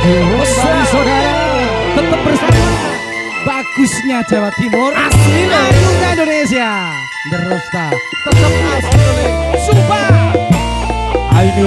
Kembali saudara Tetap bersama Bagusnya Jawa Timur. Asli loh. Ayunya Indonesia. Terus Tetap asli. Sumpah. Aini